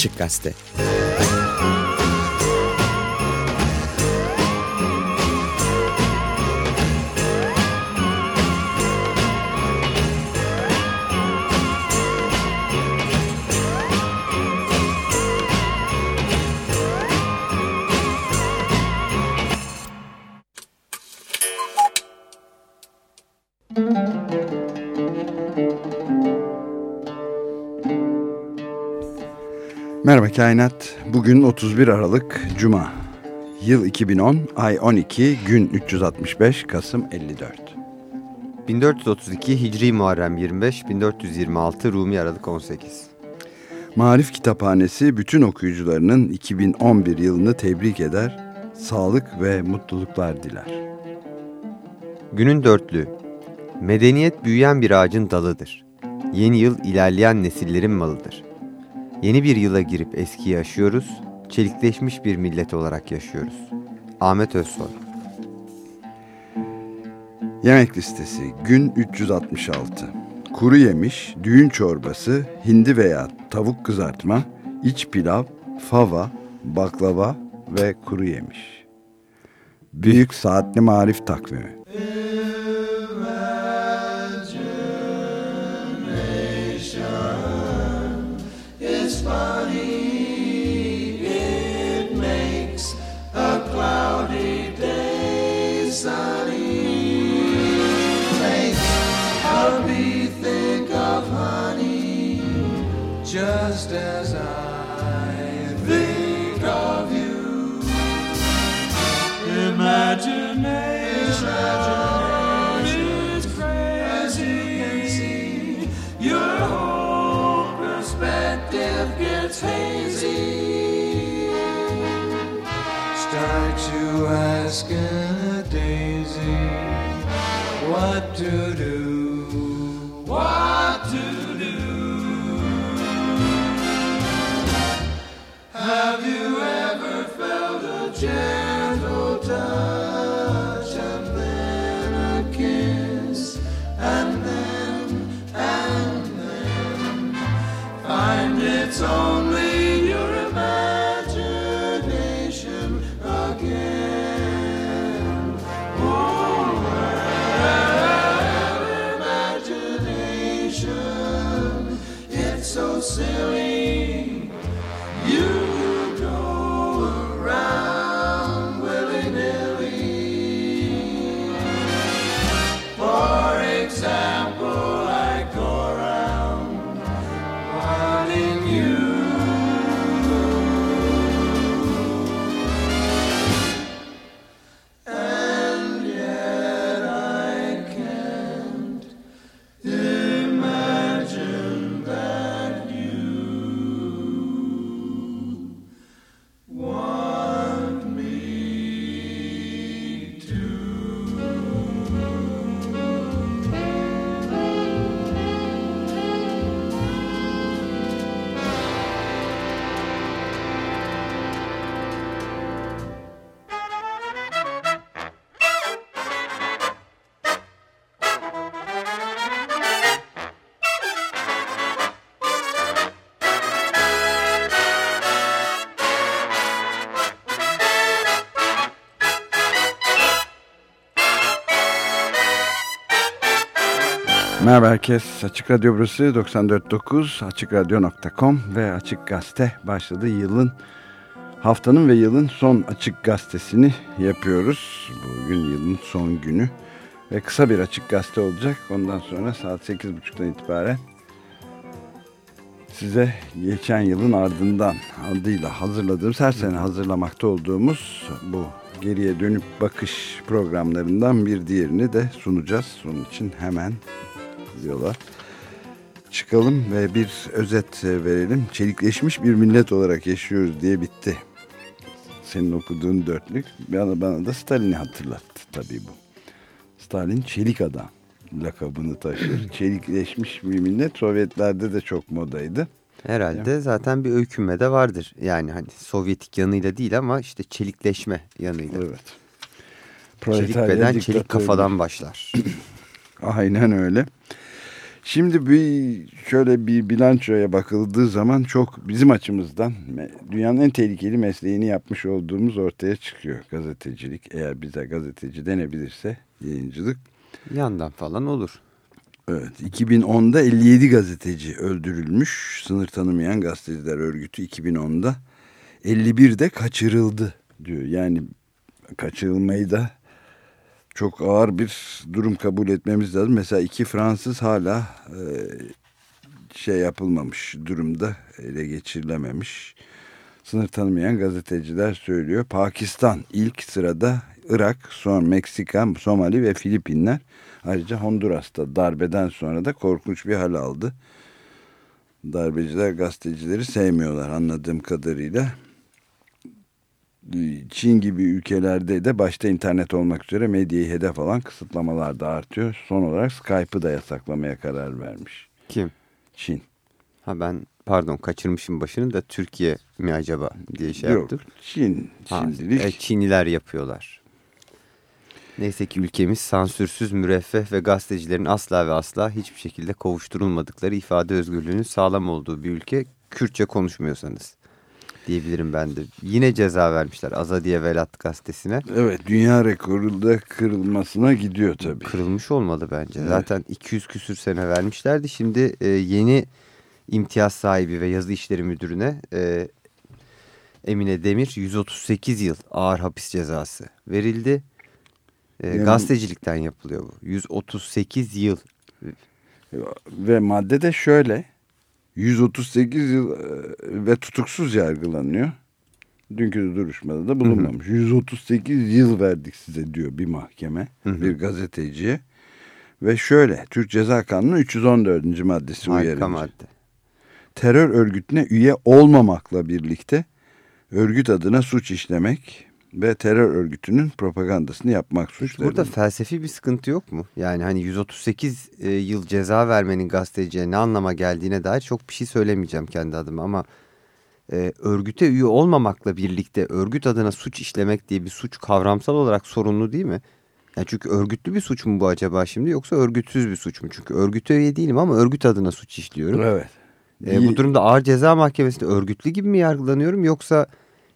Açık Gazete Merhaba Kainat. Bugün 31 Aralık Cuma. Yıl 2010, ay 12, gün 365, Kasım 54. 1432 Hicri Muharrem 25, 1426 Rumi Aralık 18. Marif Kitaphanesi bütün okuyucularının 2011 yılını tebrik eder, sağlık ve mutluluklar diler. Günün dörtlü. Medeniyet büyüyen bir ağacın dalıdır. Yeni yıl ilerleyen nesillerin malıdır. Yeni bir yıla girip eskiyi aşıyoruz, çelikleşmiş bir millet olarak yaşıyoruz. Ahmet Özsoy Yemek listesi gün 366. Kuru yemiş, düğün çorbası, hindi veya tavuk kızartma, iç pilav, fava, baklava ve kuru yemiş. Büyük Saatli Marif Takvimi just as I Merhaba herkes. Açık Radyo burası 94.9 AçıkRadyo.com ve Açık Gazete başladı. Yılın, haftanın ve yılın son Açık Gazetesini yapıyoruz. Bugün yılın son günü ve kısa bir Açık Gazete olacak. Ondan sonra saat 8.30'dan itibaren size geçen yılın ardından adıyla hazırladığımız, her sene hazırlamakta olduğumuz bu geriye dönüp bakış programlarından bir diğerini de sunacağız. Onun için hemen yola çıkalım ve bir özet verelim. Çelikleşmiş bir millet olarak yaşıyoruz diye bitti. Senin okuduğun dörtlük bana, bana da Stalin'i hatırlattı tabii bu. Stalin çelik adam lakabını taşır. Çelikleşmiş bir millet Sovyetlerde de çok modaydı. Herhalde zaten bir öykünme de vardır. Yani hani Sovyetik yanıyla değil ama işte çelikleşme yanıyla. Evet. Çelik beden çelik kafadan başlar. Aynen öyle. Şimdi bir şöyle bir bilançoya bakıldığı zaman çok bizim açımızdan dünyanın en tehlikeli mesleğini yapmış olduğumuz ortaya çıkıyor gazetecilik. Eğer bize gazeteci denebilirse yayıncılık. Yandan falan olur. Evet 2010'da 57 gazeteci öldürülmüş. Sınır tanımayan gazeteciler örgütü 2010'da 51 de kaçırıldı diyor. Yani kaçırılmayı da çok ağır bir durum kabul etmemiz lazım. Mesela iki Fransız hala e, şey yapılmamış durumda ele geçirilememiş. Sınır tanımayan gazeteciler söylüyor. Pakistan ilk sırada Irak, sonra Meksika, Somali ve Filipinler. Ayrıca Honduras'ta darbeden sonra da korkunç bir hal aldı. Darbeciler gazetecileri sevmiyorlar anladığım kadarıyla. Çin gibi ülkelerde de başta internet olmak üzere medyayı hedef alan kısıtlamalar da artıyor. Son olarak Skype'ı da yasaklamaya karar vermiş. Kim? Çin. Ha ben pardon kaçırmışım başını da Türkiye mi acaba diye şey Yok yaptım. Çin Ha, şimdilik. e, Çinliler yapıyorlar. Neyse ki ülkemiz sansürsüz, müreffeh ve gazetecilerin asla ve asla hiçbir şekilde kovuşturulmadıkları ifade özgürlüğünün sağlam olduğu bir ülke. Kürtçe konuşmuyorsanız diyebilirim ben de. Yine ceza vermişler Azadiye Velat gazetesine. Evet dünya rekoru da kırılmasına gidiyor tabii. Kırılmış olmalı bence. Evet. Zaten 200 küsür sene vermişlerdi. Şimdi e, yeni imtiyaz sahibi ve yazı işleri müdürüne e, Emine Demir 138 yıl ağır hapis cezası verildi. E, Yani- gazetecilikten yapılıyor bu. 138 yıl. Ve madde de şöyle. 138 yıl e, ve tutuksuz yargılanıyor. Dünkü duruşmada da bulunmamış. 138 yıl verdik size diyor bir mahkeme, Hı hı. bir gazeteciye. Ve şöyle, Türk Ceza Kanunu 314. maddesi Harika uyarınca. madde. Terör örgütüne üye olmamakla birlikte örgüt adına suç işlemek ve terör örgütünün propagandasını yapmak suçları. Burada felsefi bir sıkıntı yok mu? Yani hani 138 e, yıl ceza vermenin gazeteciye ne anlama geldiğine dair çok bir şey söylemeyeceğim kendi adıma ama e, örgüte üye olmamakla birlikte örgüt adına suç işlemek diye bir suç kavramsal olarak sorunlu değil mi? Yani çünkü örgütlü bir suç mu bu acaba şimdi yoksa örgütsüz bir suç mu? Çünkü örgüte üye değilim ama örgüt adına suç işliyorum. Evet. E, bu durumda ağır ceza mahkemesinde örgütlü gibi mi yargılanıyorum yoksa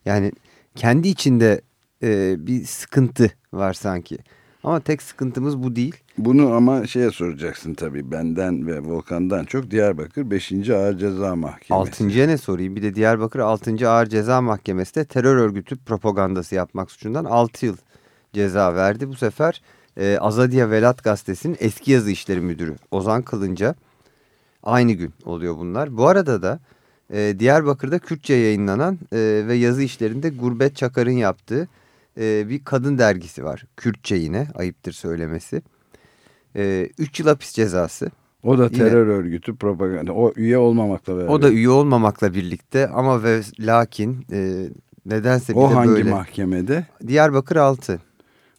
yani kendi içinde e, bir sıkıntı var sanki. Ama tek sıkıntımız bu değil. Bunu ama şeye soracaksın tabii benden ve Volkan'dan çok Diyarbakır 5. Ağır Ceza Mahkemesi. Altıncıya ne sorayım? Bir de Diyarbakır 6. Ağır Ceza Mahkemesi de terör örgütü propagandası yapmak suçundan 6 yıl ceza verdi. Bu sefer e, Azadiye Velat Gazetesi'nin eski yazı işleri müdürü Ozan Kılınca aynı gün oluyor bunlar. Bu arada da e, Diyarbakır'da Kürtçe yayınlanan e, ve yazı işlerinde Gurbet Çakar'ın yaptığı e, bir kadın dergisi var. Kürtçe yine ayıptır söylemesi. 3 yıl hapis cezası. O da Yine- terör örgütü propaganda. O üye olmamakla beraber. O da üye olmamakla birlikte ama ve lakin e, nedense bir O de hangi böyle. mahkemede? Diyarbakır 6.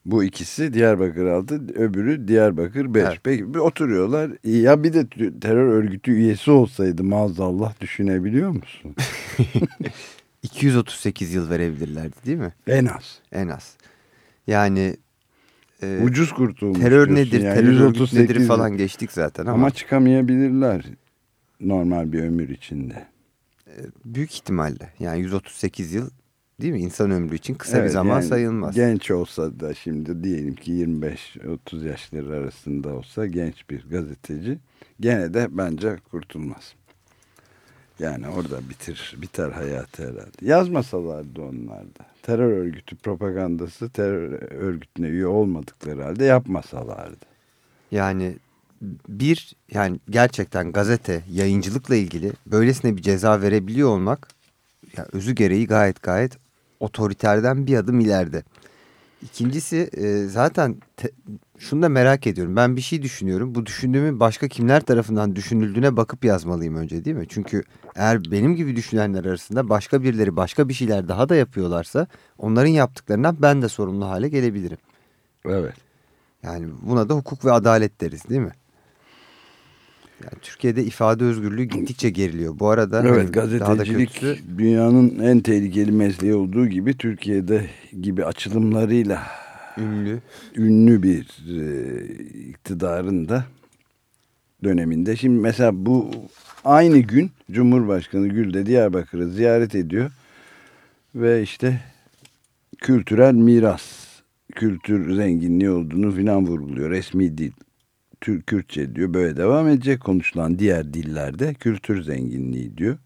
Bu ikisi Diyarbakır aldı, öbürü Diyarbakır 5. Evet. Peki oturuyorlar. Ya bir de terör örgütü üyesi olsaydı maazallah düşünebiliyor musun? 238 yıl verebilirlerdi değil mi? En az. En az. Yani e, Ucuz kurtulmuş. terör nedir, yani. terör örgütü 138 nedir falan geçtik zaten ama, Ama çıkamayabilirler normal bir ömür içinde. büyük ihtimalle yani 138 yıl değil mi? İnsan ömrü için kısa bir Evet, zaman yani sayılmaz. Genç olsa da şimdi diyelim ki 25-30 yaşları arasında olsa genç bir gazeteci gene de bence kurtulmaz. Yani orada bitir biter hayatı herhalde. Yazmasalardı onlar da. Terör örgütü propagandası terör örgütüne üye olmadıkları halde yapmasalardı. Yani bir yani gerçekten gazete yayıncılıkla ilgili böylesine bir ceza verebiliyor olmak ya özü gereği gayet gayet otoriterden bir adım ileride. İkincisi e, zaten te- şunu da merak ediyorum. Ben bir şey düşünüyorum. Bu düşündüğümü başka kimler tarafından düşünüldüğüne bakıp yazmalıyım önce değil mi? Çünkü eğer benim gibi düşünenler arasında başka birileri başka bir şeyler daha da yapıyorlarsa onların yaptıklarından ben de sorumlu hale gelebilirim. Evet. Yani buna da hukuk ve adalet deriz değil mi? Yani Türkiye'de ifade özgürlüğü gittikçe geriliyor. Bu arada Evet hani daha da gazetecilik kötüsü dünyanın en tehlikeli mesleği olduğu gibi Türkiye'de gibi açılımlarıyla, ünlü. ünlü bir e, iktidarın da döneminde. Şimdi mesela bu aynı gün Cumhurbaşkanı Gül de Diyarbakır'ı ziyaret ediyor. Ve işte kültürel miras, kültür zenginliği olduğunu filan vurguluyor. Resmi dil, Türk Kürtçe diyor. Böyle devam edecek konuşulan diğer dillerde kültür zenginliği diyor.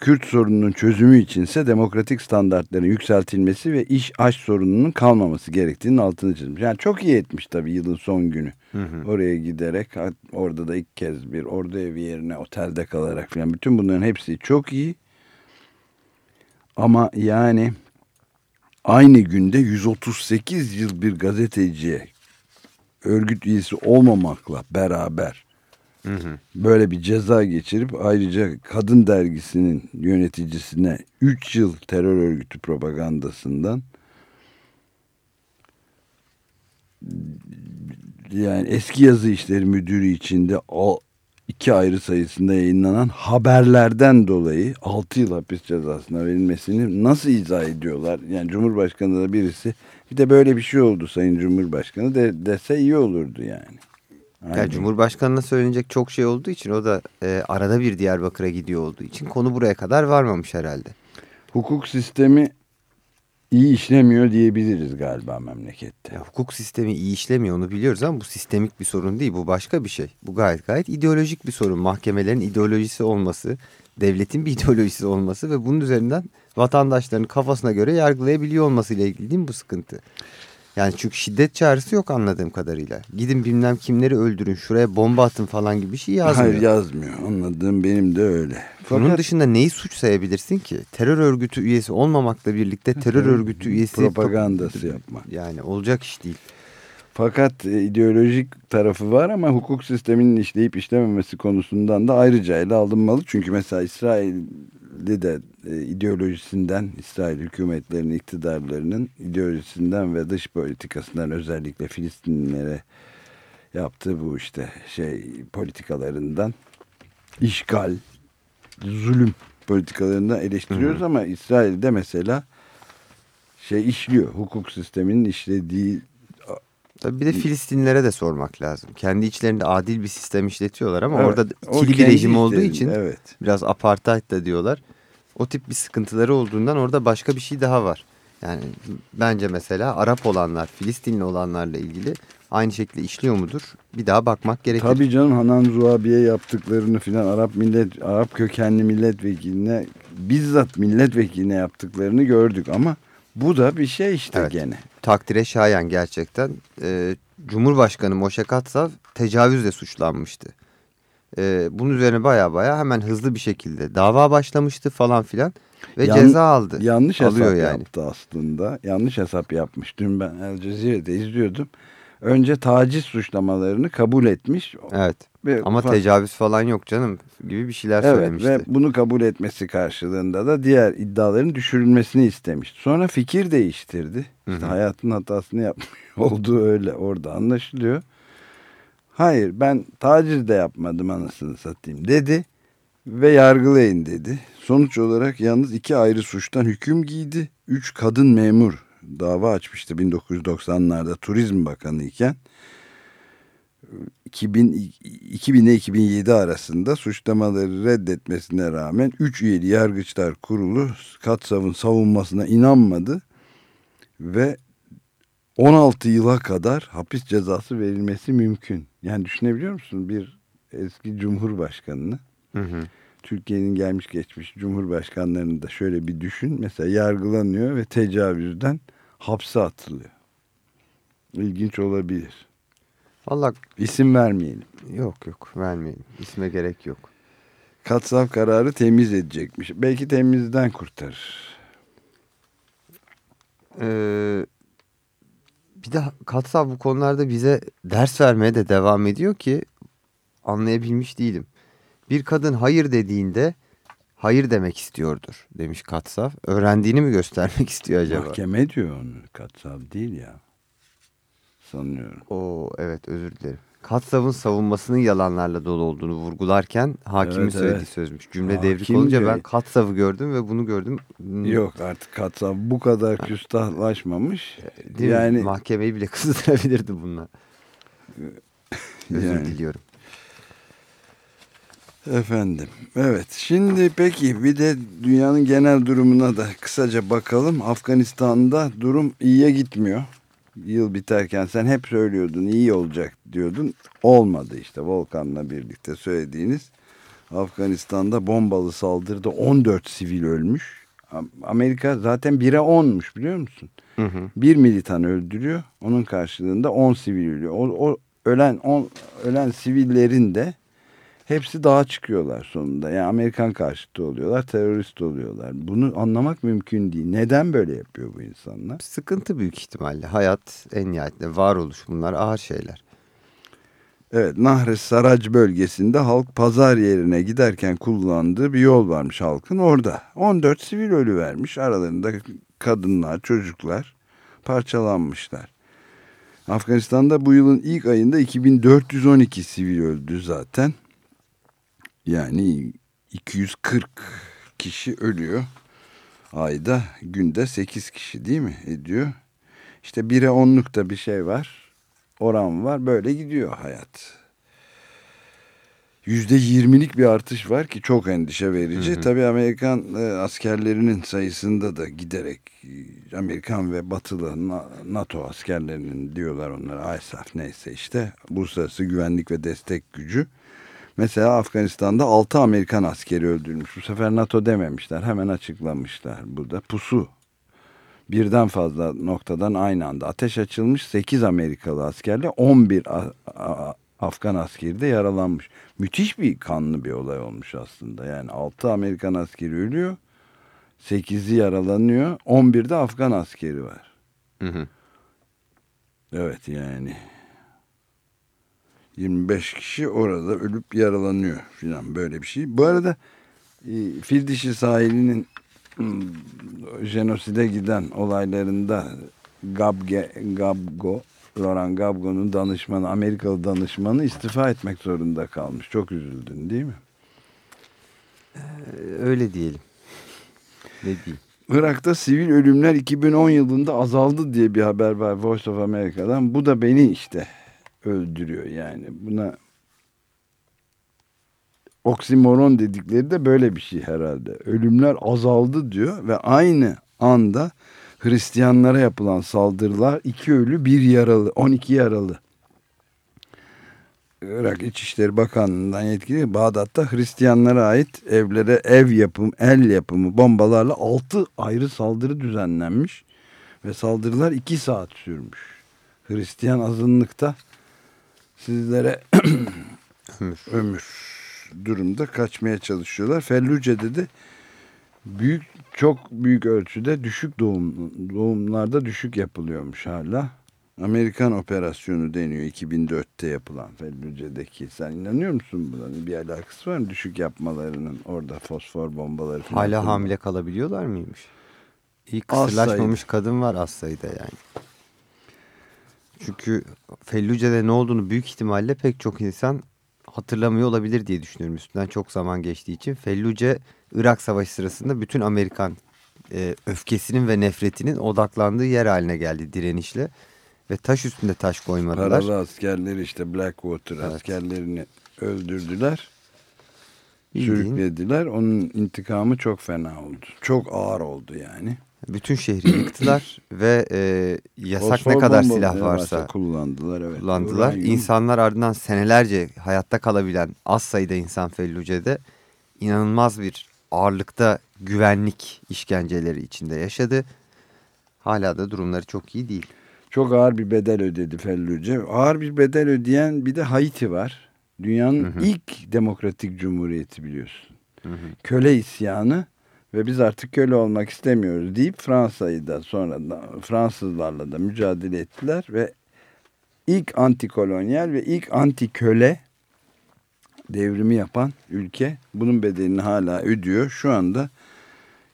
Kürt sorununun çözümü içinse demokratik standartların yükseltilmesi ve iş aş sorununun kalmaması gerektiğinin altını çizmiş. Yani çok iyi etmiş tabii yılın son günü. Hı hı. Oraya giderek orada da ilk kez bir ordu evi yerine otelde kalarak falan bütün bunların hepsi çok iyi. Ama yani aynı günde 138 yıl bir gazeteciye örgüt üyesi olmamakla beraber Hı hı. böyle bir ceza geçirip ayrıca kadın dergisinin yöneticisine 3 yıl terör örgütü propagandasından yani eski yazı işleri müdürü içinde o iki ayrı sayısında yayınlanan haberlerden dolayı 6 yıl hapis cezasına verilmesini nasıl izah ediyorlar? Yani Cumhurbaşkanı da birisi bir de böyle bir şey oldu Sayın Cumhurbaşkanı de, dese iyi olurdu yani. Yani Aynen. Cumhurbaşkanına söylenecek çok şey olduğu için o da e, arada bir Diyarbakır'a gidiyor olduğu için konu buraya kadar varmamış herhalde. Hukuk sistemi iyi işlemiyor diyebiliriz galiba memlekette. Ya, hukuk sistemi iyi işlemiyor onu biliyoruz ama bu sistemik bir sorun değil. Bu başka bir şey. Bu gayet gayet ideolojik bir sorun. Mahkemelerin ideolojisi olması, devletin bir ideolojisi olması ve bunun üzerinden vatandaşların kafasına göre yargılayabiliyor olmasıyla ilgili değil mi bu sıkıntı? Yani çünkü şiddet çağrısı yok anladığım kadarıyla. Gidin bilmem kimleri öldürün, şuraya bomba atın falan gibi bir şey yazmıyor. Hayır yazmıyor. Anladığım benim de öyle. Bunun Fakat dışında neyi suç sayabilirsin ki? Terör örgütü üyesi olmamakla birlikte terör örgütü üyesi... propagandası yapmak. Yani olacak iş değil. Fakat e, ideolojik tarafı var ama hukuk sisteminin işleyip işlememesi konusundan da ayrıca ele alınmalı. Çünkü mesela İsrail'de de e, ideolojisinden, İsrail hükümetlerinin, iktidarlarının ideolojisinden ve dış politikasından özellikle Filistinlilere yaptığı bu işte şey politikalarından işgal, zulüm politikalarından eleştiriyoruz ama İsrail'de mesela şey işliyor. Hukuk sisteminin işlediği Tabii bir de Filistinlilere de sormak lazım. Kendi içlerinde adil bir sistem işletiyorlar ama Evet, orada ikili bir rejim olduğu için evet. biraz apartheid da diyorlar. O tip bir sıkıntıları olduğundan orada başka bir şey daha var. Yani bence mesela Arap olanlar, Filistinli olanlarla ilgili aynı şekilde işliyor mudur? Bir daha bakmak gerekir. Tabii canım Hanan Zuhabi'ye yaptıklarını filan Arap millet Arap kökenli milletvekiline bizzat milletvekiline yaptıklarını gördük ama bu da bir şey işte Evet. gene. Takdire şayan gerçekten. Ee, Cumhurbaşkanı Moşe Katsav tecavüzle suçlanmıştı. Ee, bunun üzerine baya baya hemen hızlı bir şekilde dava başlamıştı falan filan. Ve Yan- ceza aldı. Yanlış hesap Alıyor yani. yaptı aslında. Yanlış hesap yapmış. Dün ben El Cezire'de izliyordum. Önce taciz suçlamalarını kabul etmiş. Evet. Ve Ama fa- tecavüz falan yok canım gibi bir şeyler Evet söylemişti. ve bunu kabul etmesi karşılığında da diğer iddiaların düşürülmesini istemiş. Sonra fikir değiştirdi. İşte hayatın hatasını yapmış olduğu öyle orada anlaşılıyor. Hayır ben taciz de yapmadım anasını satayım dedi ve yargılayın dedi. Sonuç olarak yalnız iki ayrı suçtan hüküm giydi. Üç kadın memur dava açmıştı 1990'larda Turizm Bakanı iken. 2000, 2000 ile 2007 arasında suçlamaları reddetmesine rağmen 3 üyeli yargıçlar kurulu Katsav'ın savunmasına inanmadı ve 16 yıla kadar hapis cezası verilmesi mümkün. Yani düşünebiliyor musun bir eski cumhurbaşkanını Hı hı. Türkiye'nin gelmiş geçmiş cumhurbaşkanlarını da şöyle bir düşün. Mesela yargılanıyor ve tecavüzden hapse atılıyor. İlginç olabilir. Valla İsim vermeyelim. yok yok vermeyelim. İsme gerek yok. Katsav kararı temiz edecekmiş. Belki temizden kurtarır. Ee, bir de Katsav bu konularda bize ders vermeye de devam ediyor ki anlayabilmiş değilim. Bir kadın hayır dediğinde hayır demek istiyordur demiş Katsav. Öğrendiğini mi göstermek istiyor acaba? Mahkeme diyor onu. Katsav değil ya. Sanıyorum. Oo evet özür dilerim. Katsav'ın savunmasının yalanlarla dolu olduğunu vurgularken hakimin Evet, söylediği evet. sözmüş. Cümle Hakim devrik olunca ben Katsav'ı gördüm ve bunu gördüm. Hmm, Yok artık Katsav bu kadar küstahlaşmamış. Değil mi? yani Mahkemeyi bile kızdırabilirdi bununla. Özür Yani. diliyorum. Efendim, evet. Şimdi peki bir de dünyanın genel durumuna da kısaca bakalım. Afganistan'da durum iyiye gitmiyor. Yıl biterken sen hep söylüyordun iyi olacak diyordun. Olmadı işte Volkan'la birlikte söylediğiniz. Afganistan'da bombalı saldırıda 14 sivil ölmüş. Amerika zaten 1'e 10'muş biliyor musun? Hı hı. Bir militan öldürüyor. Onun karşılığında 10 sivil ölüyor. O, o ölen 10 ölen sivillerin de hepsi dağa çıkıyorlar sonunda. Yani Amerikan karşıtı oluyorlar, terörist oluyorlar. Bunu anlamak mümkün değil. Neden böyle yapıyor bu insanlar? Sıkıntı büyük ihtimalle. Hayat en nihayetinde varoluş bunlar ağır şeyler. Evet, Nahres Sarac bölgesinde halk pazar yerine giderken kullandığı bir yol varmış halkın orada. 14 sivil ölü vermiş. Aralarında kadınlar, çocuklar parçalanmışlar. Afganistan'da bu yılın ilk ayında 2412 sivil öldü zaten. Yani 240 kişi ölüyor. Ayda günde 8 kişi değil mi ediyor? İşte 1'e 10'luk da bir şey var. Oran var. Böyle gidiyor hayat. %20'lik bir artış var ki çok endişe verici. Hı hı. Tabii Amerikan e, askerlerinin sayısında da giderek e, Amerikan ve batılı NATO askerlerinin diyorlar onlara ISAF neyse işte uluslararası güvenlik ve destek gücü Mesela Afganistan'da 6 Amerikan askeri öldürülmüş. Bu sefer NATO dememişler. Hemen açıklamışlar burada. Pusu. Birden fazla noktadan aynı anda ateş açılmış. 8 Amerikalı askerle 11 Afgan askeri de yaralanmış. Müthiş bir kanlı bir olay olmuş aslında. Yani 6 Amerikan askeri ölüyor. 8'i yaralanıyor. 11'de Afgan askeri var. Hı hı. Evet yani 25 kişi orada ölüp yaralanıyor filan böyle bir şey. Bu arada e, Fil sahilinin hmm, jenoside giden olaylarında Gabge, Gabgo, Laurent Gabgo'nun danışmanı, Amerikalı danışmanı istifa etmek zorunda kalmış. Çok üzüldün değil mi? Ee, öyle diyelim. Ne diyeyim? Irak'ta sivil ölümler 2010 yılında azaldı diye bir haber var Voice of America'dan. Bu da beni işte öldürüyor yani. Buna oksimoron dedikleri de böyle bir şey herhalde. Ölümler azaldı diyor ve aynı anda Hristiyanlara yapılan saldırılar iki ölü bir yaralı 12 yaralı. Irak İçişleri Bakanlığı'ndan yetkili Bağdat'ta Hristiyanlara ait evlere ev yapımı, el yapımı bombalarla 6 ayrı saldırı düzenlenmiş ve saldırılar 2 saat sürmüş. Hristiyan azınlıkta sizlere ömür. ömür durumda kaçmaya çalışıyorlar. Felluce'de de büyük çok büyük ölçüde düşük doğum doğumlarda düşük yapılıyormuş hala. Amerikan operasyonu deniyor 2004'te yapılan Felluce'deki. Sen inanıyor musun buna? Bir alakası var mı düşük yapmalarının orada fosfor bombaları falan? Hala hamile kalabiliyorlar mıymış? İyi kısırlaşmamış kadın var az sayıda yani. Çünkü Felluce'de ne olduğunu büyük ihtimalle pek çok insan hatırlamıyor olabilir diye düşünüyorum. Üstünden çok zaman geçtiği için. Felluce Irak Savaşı sırasında bütün Amerikan e, öfkesinin ve nefretinin odaklandığı yer haline geldi direnişle. Ve taş üstünde taş koymadılar. Paralı askerleri işte Blackwater evet. askerlerini öldürdüler. Bildiğin, sürüklediler. Onun intikamı çok fena oldu. Çok ağır oldu yani. Bütün şehri yıktılar ve e, yasak ne kadar silah varsa kullandılar. Evet. kullandılar. Uranyum. İnsanlar ardından senelerce hayatta kalabilen az sayıda insan Felluce'de inanılmaz bir ağırlıkta güvenlik işkenceleri içinde yaşadı. Hala da durumları çok iyi değil. Çok ağır bir bedel ödedi Felluce. Ağır bir bedel ödeyen bir de Haiti var. Dünyanın hı hı. ilk demokratik cumhuriyeti biliyorsun. Hı hı. Köle isyanı ve biz artık köle olmak istemiyoruz deyip Fransa'yı da sonra da Fransızlarla da mücadele ettiler ve ilk antikolonyal ve ilk anti köle devrimi yapan ülke bunun bedelini hala ödüyor. Şu anda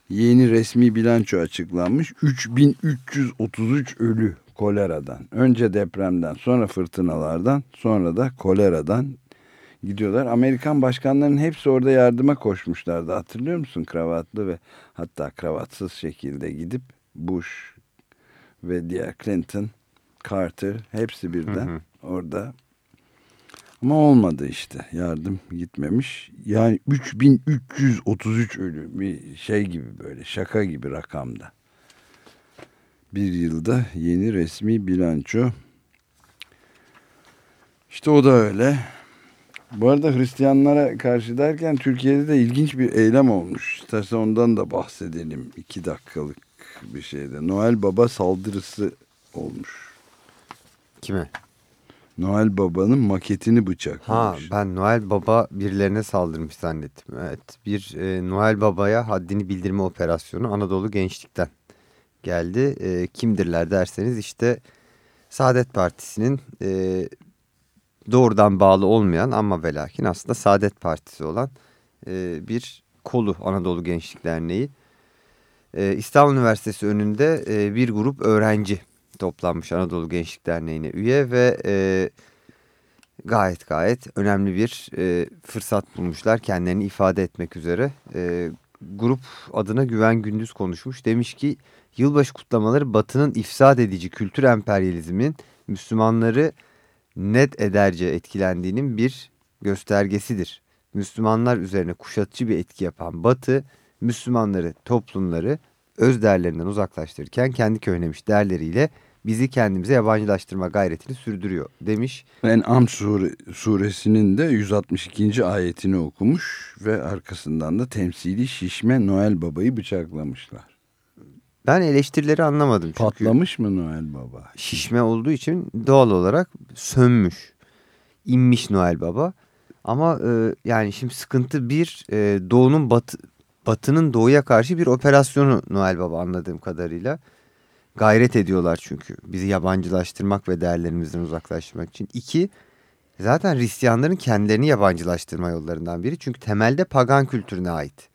yeni resmi bilanço açıklanmış. 3333 ölü koleradan. Önce depremden, sonra fırtınalardan, sonra da koleradan gidiyorlar. Amerikan başkanlarının hepsi orada yardıma koşmuşlardı. Hatırlıyor musun? Kravatlı ve hatta kravatsız şekilde gidip Bush ve diğer Clinton, Carter hepsi birden hı hı. orada. Ama olmadı işte. Yardım gitmemiş. Yani 3333 ölü bir şey gibi böyle şaka gibi rakamda. Bir yılda yeni resmi bilanço. İşte o da öyle. Bu arada Hristiyanlara karşı derken Türkiye'de de ilginç bir eylem olmuş. İstersen ondan da bahsedelim. iki dakikalık bir şeyde. Noel Baba saldırısı olmuş. Kime? Noel Baba'nın maketini Ha bıçaklamış. ben Noel Baba birilerine saldırmış zannettim. Evet bir e, Noel Baba'ya haddini bildirme operasyonu Anadolu Gençlik'ten geldi. E, kimdirler derseniz işte Saadet Partisi'nin e, doğrudan bağlı olmayan ama ve lakin aslında Saadet Partisi olan e, bir kolu Anadolu Gençlik Derneği. E, İstanbul Üniversitesi önünde e, bir grup öğrenci toplanmış Anadolu Gençlik Derneği'ne üye ve e, gayet gayet önemli bir e, fırsat bulmuşlar kendilerini ifade etmek üzere. E, grup adına Güven Gündüz konuşmuş. Demiş ki yılbaşı kutlamaları batının ifsad edici kültür emperyalizmin Müslümanları net ederce etkilendiğinin bir göstergesidir. Müslümanlar üzerine kuşatıcı bir etki yapan batı Müslümanları, toplumları öz değerlerinden uzaklaştırırken kendi köhnemiş değerleriyle bizi kendimize yabancılaştırma gayretini sürdürüyor demiş. En'am sure, suresinin de 162. ayetini okumuş ve arkasından da temsili şişme Noel Baba'yı bıçaklamışlar. Ben eleştirileri anlamadım çünkü Patlamış mı Noel Baba? şişme olduğu için doğal olarak sönmüş, inmiş Noel Baba. Ama e, yani şimdi sıkıntı bir e, doğunun batı, batının doğuya karşı bir operasyonu Noel Baba anladığım kadarıyla. Gayret ediyorlar çünkü bizi yabancılaştırmak ve değerlerimizden uzaklaştırmak için. İki, zaten Hristiyanların kendilerini yabancılaştırma yollarından biri. Çünkü temelde pagan kültürüne ait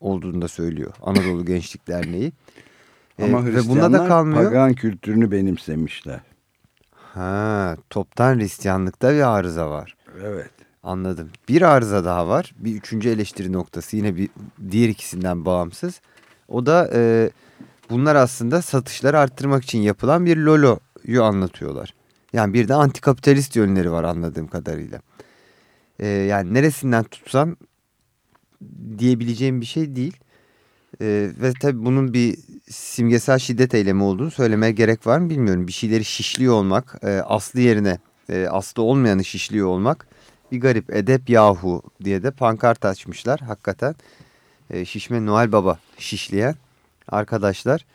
olduğunu da söylüyor Anadolu Gençlik Derneği. E, Ama ve Hristiyanlar bunda da kalmıyor. pagan kültürünü benimsemişler. Ha, toptan Hristiyanlıkta bir arıza var. Evet. Anladım. Bir arıza daha var. Bir üçüncü eleştiri noktası yine bir diğer ikisinden bağımsız. O da e, bunlar aslında satışları arttırmak için yapılan bir loloyu anlatıyorlar. Yani bir de antikapitalist yönleri var anladığım kadarıyla. E, yani neresinden tutsan diyebileceğim bir şey değil. E, ve tabii bunun bir simgesel şiddet eylemi olduğunu söylemeye gerek var mı bilmiyorum. Bir şeyleri şişliyor olmak, e, aslı yerine e, aslı olmayanı şişliyor olmak bir garip. Edep yahu diye de pankart açmışlar hakikaten. E, şişme Noel Baba şişleyen arkadaşlar.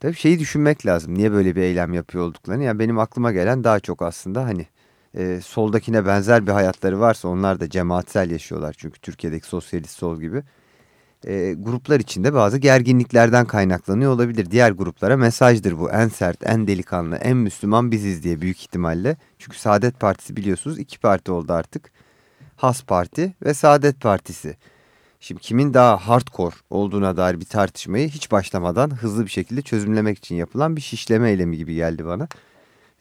Tabii şeyi düşünmek lazım. Niye böyle bir eylem yapıyor olduklarını. Yani benim aklıma gelen daha çok aslında hani e, soldakine benzer bir hayatları varsa onlar da cemaatsel yaşıyorlar. Çünkü Türkiye'deki sosyalist sol gibi. E, gruplar içinde bazı gerginliklerden kaynaklanıyor olabilir. Diğer gruplara mesajdır bu. En sert, en delikanlı, en Müslüman biziz diye büyük ihtimalle. Çünkü Saadet Partisi biliyorsunuz iki parti oldu artık. Has Parti ve Saadet Partisi. Şimdi kimin daha hardcore olduğuna dair bir tartışmayı hiç başlamadan hızlı bir şekilde çözümlemek için yapılan bir şişleme eylemi gibi geldi bana.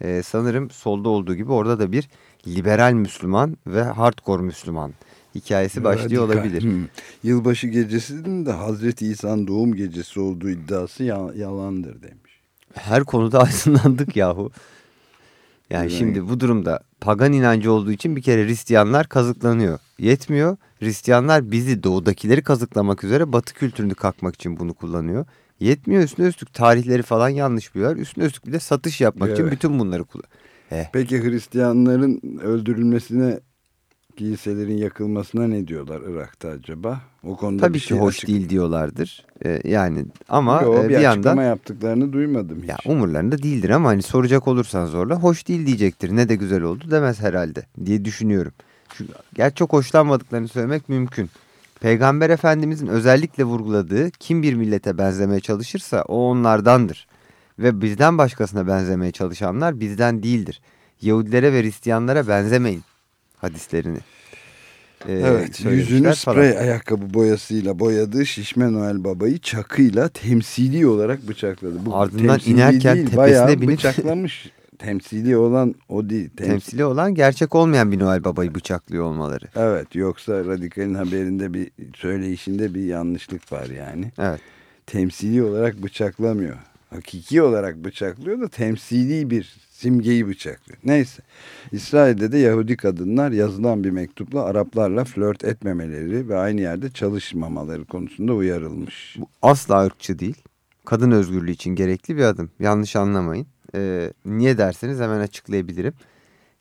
Ee, sanırım solda olduğu gibi orada da bir liberal Müslüman ve hardcore Müslüman hikayesi başlıyor Radikal. olabilir. Hmm. Yılbaşı gecesinin de Hazreti İsa'nın doğum gecesi olduğu iddiası ya- yalandır demiş. Her konuda aydınlandık yahu. Yani Evet. şimdi bu durumda pagan inancı olduğu için bir kere Hristiyanlar kazıklanıyor. Yetmiyor. Hristiyanlar bizi doğudakileri kazıklamak üzere batı kültürünü kalkmak için bunu kullanıyor. Yetmiyor üstüne üstlük tarihleri falan yanlış biliyorlar. Üstüne üstlük bir de satış yapmak için Evet. bütün bunları kullanıyor. Eh, Peki Hristiyanların öldürülmesine, kiliselerin yakılmasına ne diyorlar Irak'ta acaba? O konuda tabii ki şey hoş açık- değil diyorlardır. Eh, yani ama Yo, eh, bir, bir açıklama yandan yaptıklarını duymadım hiç. Ya umurlarında değildir ama hani soracak olursan zorla hoş değil diyecektir. Ne de güzel oldu demez herhalde diye düşünüyorum. Çünkü gerçi çok hoşlanmadıklarını söylemek mümkün. Peygamber Efendimizin özellikle vurguladığı kim bir millete benzemeye çalışırsa o onlardandır. Ve bizden başkasına benzemeye çalışanlar bizden değildir. Yahudilere ve Hristiyanlara benzemeyin hadislerini. e, Evet, yüzünü falan. sprey ayakkabı boyasıyla boyadığı şişme Noel Babayı çakıyla temsili olarak bıçakladı. Bu Ardından temsili inerken değil, tepesine binip- bıçaklamış. temsili olan o değil. Tem- Temsili olan gerçek olmayan bir Noel Baba'yı bıçaklıyor olmaları. Evet, yoksa radikalin haberinde bir söyleyişinde bir yanlışlık var yani. Evet. Temsili olarak bıçaklamıyor. Hakiki olarak bıçaklıyor da temsili bir simgeyi bıçaklıyor. Neyse İsrail'de de Yahudi kadınlar yazılan bir mektupla Araplarla flört etmemeleri ve aynı yerde çalışmamaları konusunda uyarılmış. Bu asla ırkçı değil. Kadın özgürlüğü için gerekli bir adım. Yanlış anlamayın. Ee, niye derseniz hemen açıklayabilirim.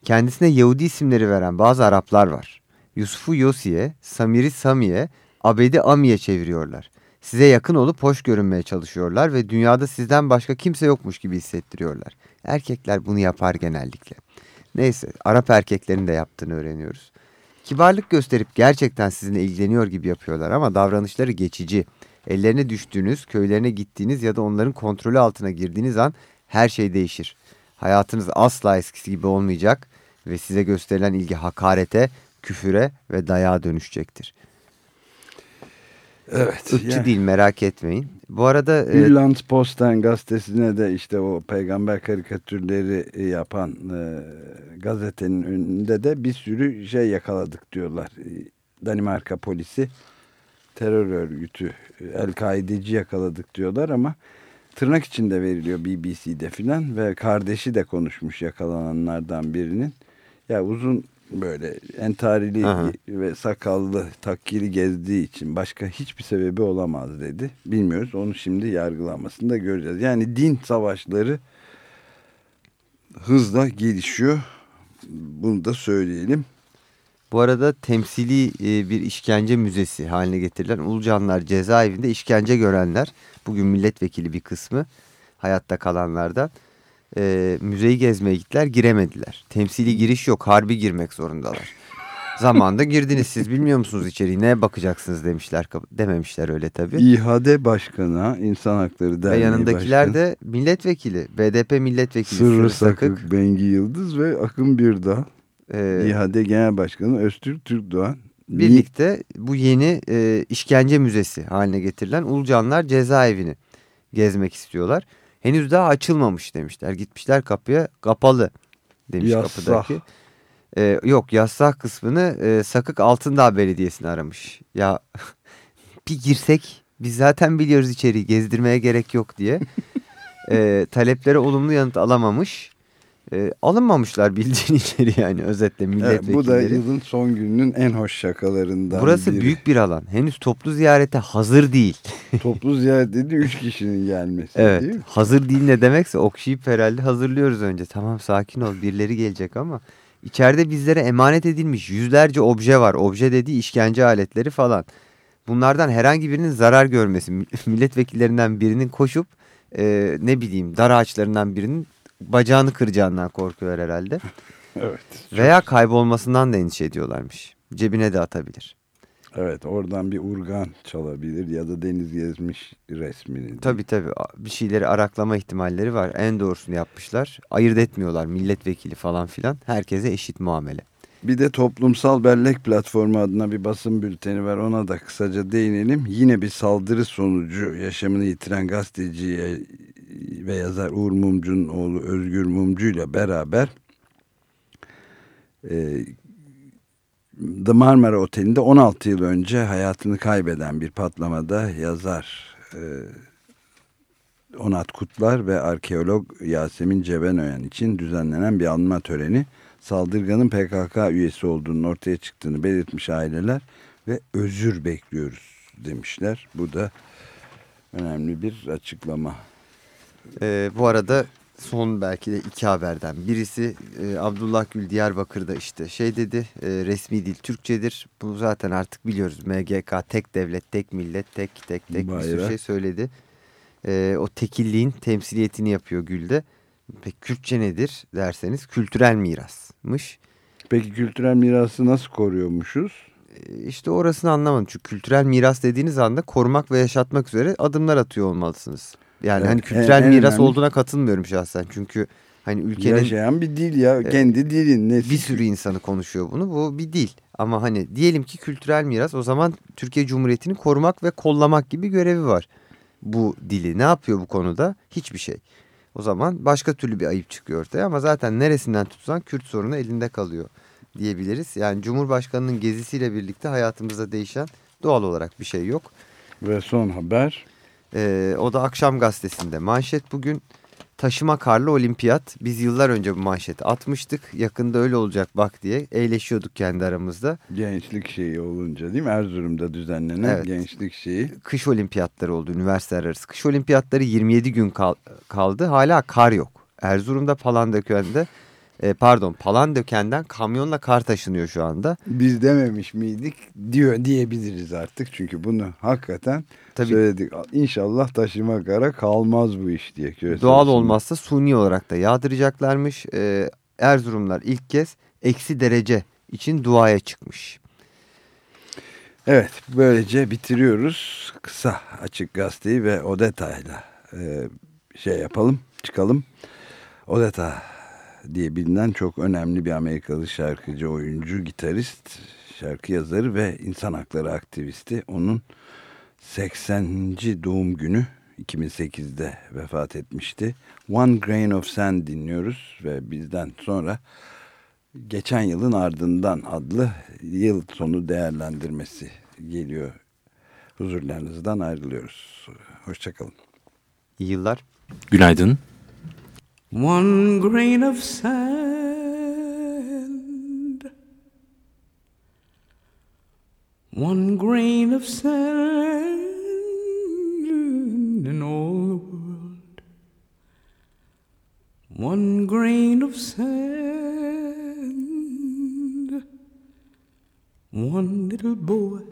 Kendisine Yahudi isimleri veren bazı Araplar var. Yusuf'u Yosi'ye, Samir'i Sami'ye, Abed'i Ami'ye çeviriyorlar. Size yakın olup hoş görünmeye çalışıyorlar ve dünyada sizden başka kimse yokmuş gibi hissettiriyorlar. Erkekler bunu yapar genellikle. Neyse Arap erkeklerin de yaptığını öğreniyoruz. Kibarlık gösterip gerçekten sizinle ilgileniyor gibi yapıyorlar ama davranışları geçici. Ellerine düştüğünüz, köylerine gittiğiniz ya da onların kontrolü altına girdiğiniz an her şey değişir. Hayatınız asla eskisi gibi olmayacak ve size gösterilen ilgi hakarete, küfüre ve dayağa dönüşecektir. Evet. Irkçı yani- değil merak etmeyin. Bu arada e, Irland Posten gazetesine de işte o peygamber karikatürleri yapan e, gazetenin önünde de bir sürü şey yakaladık diyorlar. E, Danimarka polisi terör örgütü e, El-Kaideci yakaladık diyorlar ama tırnak içinde veriliyor BBC'de filan ve kardeşi de konuşmuş yakalananlardan birinin. Ya uzun böyle entarili Aha. ve sakallı takkili gezdiği için başka hiçbir sebebi olamaz dedi. Bilmiyoruz. Onu şimdi yargılanmasını da göreceğiz. Yani din savaşları hızla gelişiyor. Bunu da söyleyelim. bu arada temsili e, bir işkence müzesi haline getirilen Ulucanlar cezaevinde işkence görenler bugün milletvekili bir kısmı hayatta kalanlardan e, müzeyi gezmeye gittiler giremediler. Temsili giriş yok harbi girmek zorundalar. Zamanda girdiniz siz bilmiyor musunuz içeriği neye bakacaksınız demişler dememişler öyle tabii. İHAD Başkanı, İnsan Hakları Ve Derneği yanındakiler Başkanı, de milletvekili BDP milletvekili Sırrı Sırrı Sakık. Sakık, Bengi Yıldız ve Akın Birdağ. e, İHAD Genel Başkanı Öztürk Türkdoğan. birlikte bu yeni e, işkence müzesi haline getirilen Ulucanlar cezaevini gezmek istiyorlar. Henüz daha açılmamış demişler. Gitmişler kapıya kapalı demiş Yassah. kapıdaki. E, yok yassah kısmını e, Sakık Altındağ Belediyesi'ni aramış. Ya bir girsek biz zaten biliyoruz içeriği gezdirmeye gerek yok diye. e, taleplere olumlu yanıt alamamış. E, alınmamışlar bildiğin içeri yani özetle milletvekilleri. bu da yılın son gününün en hoş şakalarından Burası biri. büyük bir alan. Henüz toplu ziyarete hazır değil. Toplu ziyaret dedi 3 kişinin gelmesi evet. değil mi? Hazır değil ne demekse okşayıp herhalde hazırlıyoruz önce. Tamam sakin ol birileri gelecek ama içeride bizlere emanet edilmiş yüzlerce obje var. Obje dediği işkence aletleri falan. Bunlardan herhangi birinin zarar görmesi. Milletvekillerinden birinin koşup e, ne bileyim dar ağaçlarından birinin bacağını kıracağından korkuyorlar herhalde. Evet. Veya kaybolmasından da endişe ediyorlarmış. Cebine de atabilir. Evet oradan bir urgan çalabilir ya da deniz gezmiş resmini. Tabii tabii bir şeyleri araklama ihtimalleri var. En doğrusunu yapmışlar. Ayırt etmiyorlar milletvekili falan filan. Herkese eşit muamele. Bir de toplumsal bellek platformu adına bir basın bülteni var. Ona da kısaca değinelim. Yine bir saldırı sonucu yaşamını yitiren gazeteciye ve yazar Uğur Mumcu'nun oğlu Özgür Mumcu ile beraber e, The Marmara Oteli'nde 16 yıl önce hayatını kaybeden bir patlamada yazar e, Onat Kutlar ve arkeolog Yasemin Cebenoyan için düzenlenen bir anma töreni saldırganın PKK üyesi olduğunun ortaya çıktığını belirtmiş aileler ve özür bekliyoruz demişler. Bu da önemli bir açıklama. Ee, bu arada son belki de iki haberden. Birisi e, Abdullah Gül Diyarbakır'da işte şey dedi e, resmi dil Türkçedir. Bu zaten artık biliyoruz MGK tek devlet tek millet tek tek tek bir sürü şey söyledi. E, o tekilliğin temsiliyetini yapıyor Gül'de. Peki Kürtçe nedir derseniz kültürel mirasmış. Peki kültürel mirası nasıl koruyormuşuz? E, İşte orasını anlamadım. Çünkü kültürel miras dediğiniz anda korumak ve yaşatmak üzere adımlar atıyor olmalısınız. Yani Evet, hani kültürel en miras önemli- olduğuna katılmıyorum şahsen. Çünkü hani ülkenin Yaşayan bir dil ya. Kendi dilin. Nesi? bir sürü insanı konuşuyor bunu. Bu bir dil. Ama hani diyelim ki kültürel miras o zaman Türkiye Cumhuriyeti'ni korumak ve kollamak gibi görevi var. Bu dili ne yapıyor bu konuda? Hiçbir şey. O zaman başka türlü bir ayıp çıkıyor ortaya ama zaten neresinden tutsan Kürt sorunu elinde kalıyor diyebiliriz. Yani Cumhurbaşkanı'nın gezisiyle birlikte hayatımızda değişen doğal olarak bir şey yok. Ve son haber. E, o da Akşam Gazetesi'nde. Manşet bugün taşıma karlı olimpiyat. Biz yıllar önce bu manşeti atmıştık. Yakında öyle olacak bak diye eğleşiyorduk kendi aramızda. Gençlik şeyi olunca değil mi? Erzurum'da düzenlenen Evet. gençlik şeyi. Kış olimpiyatları oldu üniversiteler arası. Kış olimpiyatları 27 gün kal- kaldı. Hala kar yok. Erzurum'da Palandöken'de e, pardon Palandöken'den kamyonla kar taşınıyor şu anda. Biz dememiş miydik diyor diyebiliriz artık. Çünkü bunu hakikaten Tabii. söyledik. İnşallah taşıma kara kalmaz bu iş diye. Doğal olmazsa suni olarak da yağdıracaklarmış. E, Erzurumlar ilk kez eksi derece için duaya çıkmış. Evet böylece bitiriyoruz. Kısa açık gazeteyi ve Odeta'yla e, şey yapalım çıkalım. Odeta diye bilinen çok önemli bir Amerikalı şarkıcı, oyuncu, gitarist, şarkı yazarı ve insan hakları aktivisti. Onun 80. doğum günü 2008'de vefat etmişti. One Grain of Sand dinliyoruz ve bizden sonra geçen yılın ardından adlı yıl sonu değerlendirmesi geliyor. Huzurlarınızdan ayrılıyoruz. Hoşçakalın. İyi yıllar. Günaydın. One grain of sand, one grain of sand in all the world, one grain of sand, one little boy,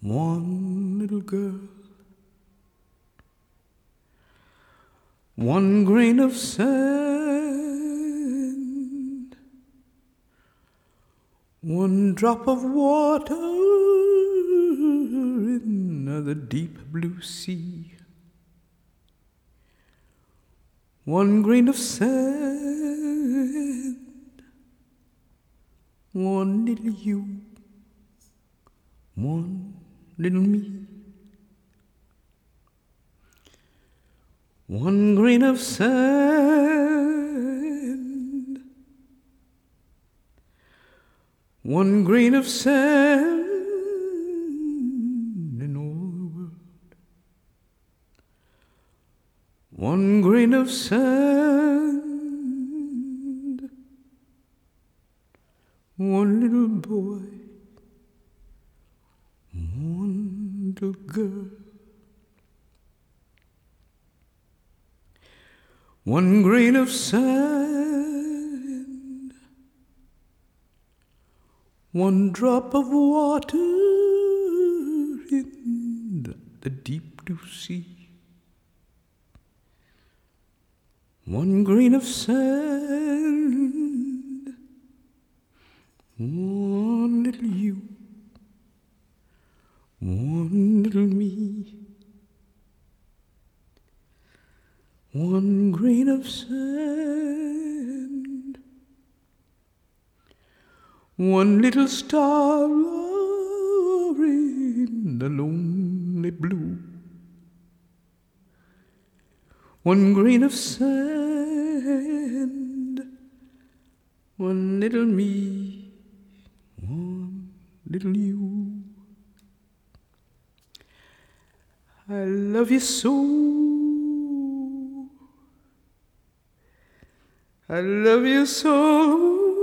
one little girl. One grain of sand, one drop of water in the deep blue sea. One grain of sand, one little you, one little me. One grain of sand, one grain of sand in all the world. One grain of sand, one little boy, one little girl. One grain of sand, one drop of water in the, deep blue sea. One grain of sand, one little you, one little me. One grain of sand, one little star in the lonely blue. One grain of sand, one little me, one little you. I love you so. I love you so.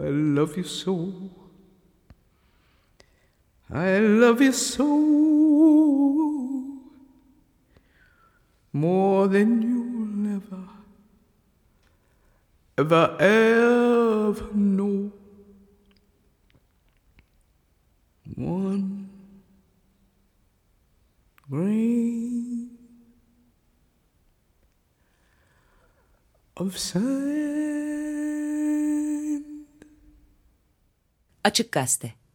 I love you so. I love you so. More than you'll ever, ever, ever know. One grain of sand. Açık Gazete